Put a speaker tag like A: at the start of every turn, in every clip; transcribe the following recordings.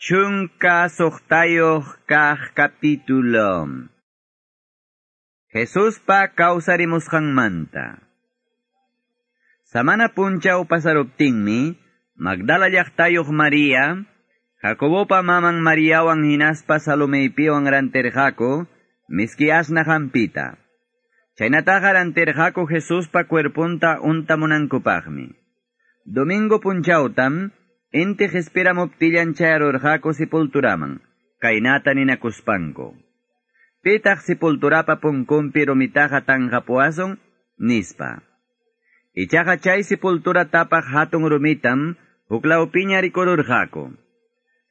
A: Chunka sohtayoh kah capítulo. Jesús pa manta. Samana punchaw pasaruptingmi, Magdala llaqtayuq María, Jacobopa mamang Mariawan hinaspa Salomeipi ang ranterjako, miski asna hampita. Chaynataqa ranterjako Jesús pa cuerpunta untamunankupaqmi. Domingo punchautam, Ente jespéramop tillan chayarorjako sepulturaman, kainata ninakuspanko. Petach sepulturapa poncompi romitaja tanjapoason, nispa. Ichaja chay sepultura tapaj hatun rumitam, huklao piña rikororjako.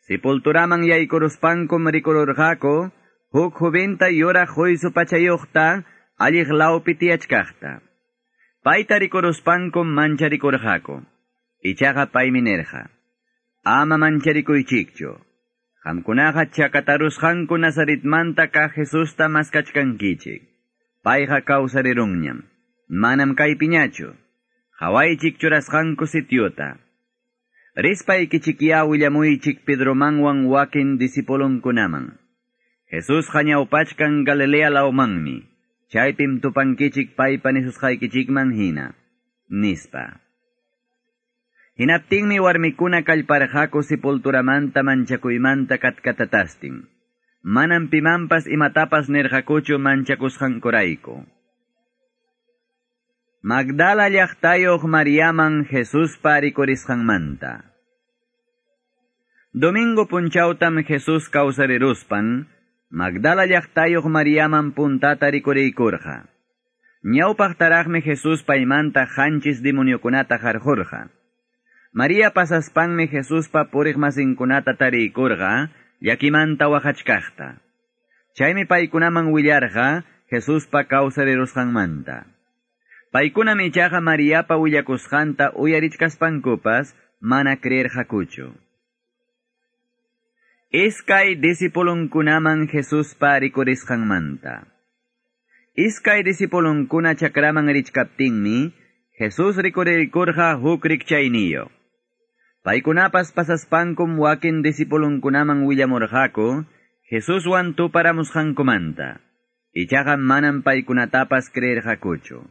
A: Sepulturaman yaikorospankom rikororjako, huk joventa yora joiso pachayohta, allihlao pitiachkajta. Paita rikorospankom mancha rikorjako. Ichaja paiminerja. Ama mancharikuychikchu. Qamkunaqa chakatarusqanku Nazaretmanta ka Jesusta maskachkankichik. Payqa kawsarirunñam. Manam kaypiñachu. Hawaychik churasqanku sitiota. Rispaykichikya willamuychik Pedromanwan wakin disipulunkunaman. Jesus hañawpachkan Galilea laumanmi. Chaypim tupankichik paypa nisusqaykichikman hina. Nispa. Hinaptinmi warmikuna kallparaqaku sepulturamanta manchakuymanta katkatataptin. Manan pimampas imatapas nirqakuchu manchakusqankurayku. Magdala llaqtayuq Mariaman Jesuspa rikurisqanmanta. Domingo punchawtam Jesus Causariruspan, Magdala llaqtayuq Mariaman puntata rikuriykurqa. Jesus paymanta qanchis demoniukunata harjurqa. María pasaspanmi Jesuspa puriq masinkunata tariykurqa, yakimanta waqachkaqta. Chaymi paykunaman willarqa, Jesuspa kawsarirusqanmanta. Paykunam ichaqa Mariapa willakusqanta uyarichkaspankupas, mana creerqakuchu. Iskay disipulunkunaman Jesuspa rikurisqanmanta. Iskay disipulunkuna chakraman richkaptinmi, Jesus rikurirkurqa huk rikchayniyo. Paykunapas pasaspankum wakin disipulunkunaman willamurqaku, Jesuswan tuparamusqankumanta. Ichaqa manam paykunatapas creerqakuchu.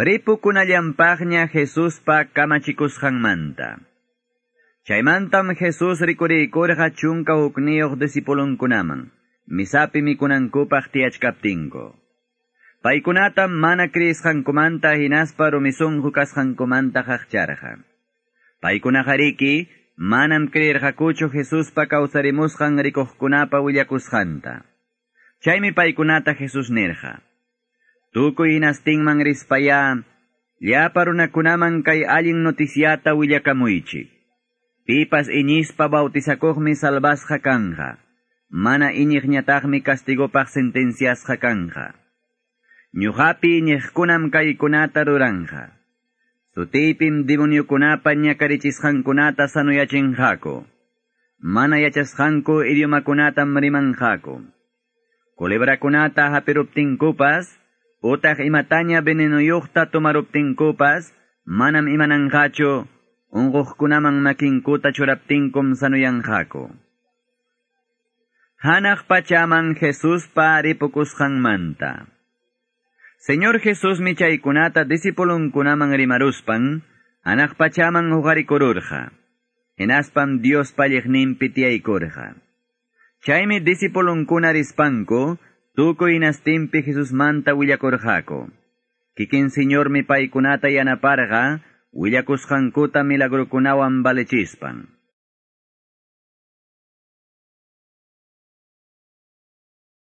A: Ripukunallampaqña Jesuspa kamachikusqanmanta. Chaymantam Jesus rikuriykurqa chunka hukniyuq disipulunkunaman, misapi mikunankupaq tiyachkaptinko. Paykunatam mana kriisqankumanta hinaspa rumisunqu kasqankumanta haqcharqa. Paykunajariki, manam creerqakuchu Jesuspa kawsarimusqan rikuqkunapa willakusqanta. Chaymi paykunata Jesus nirqa. Tukuy inastingman rispaya, llapa runakunaman kay allin noticiata willakamuychik. Pipas iñispa bautizakuqmi salvasqa kanja. Mana iñiqñataqmi castigopaq sentenciasqa kanja. Ñuqapi iñiqkunam kaykunata ruranja. Sutipim demoniukunapa ñakarichisqankunata sanuyachinqaku. Mana yachasqanku idiomakunatam rimanqaku. Kulebrakunata hapiruptinkupas, utaq imataña venenuyuqta tumaruptinkupas, manam imananqachu, unquqkunaman makinkuta churaptinkum sanuyanqaku. Hanaq pachaman Jesuspa ripukusqanmanta. Señor Jesús michaikunata discipulun kunaman rimaruspan, anakpachaman hugarikorurja. Enaspan Dios pallejnin pitiaikorja. Chaime discipulun kunarispanko, tuko inastimpi Jesús manta huillakorjako. Kikin Señor me mi paikunata yanaparga, huillakushankuta milagrokunawan valechispan.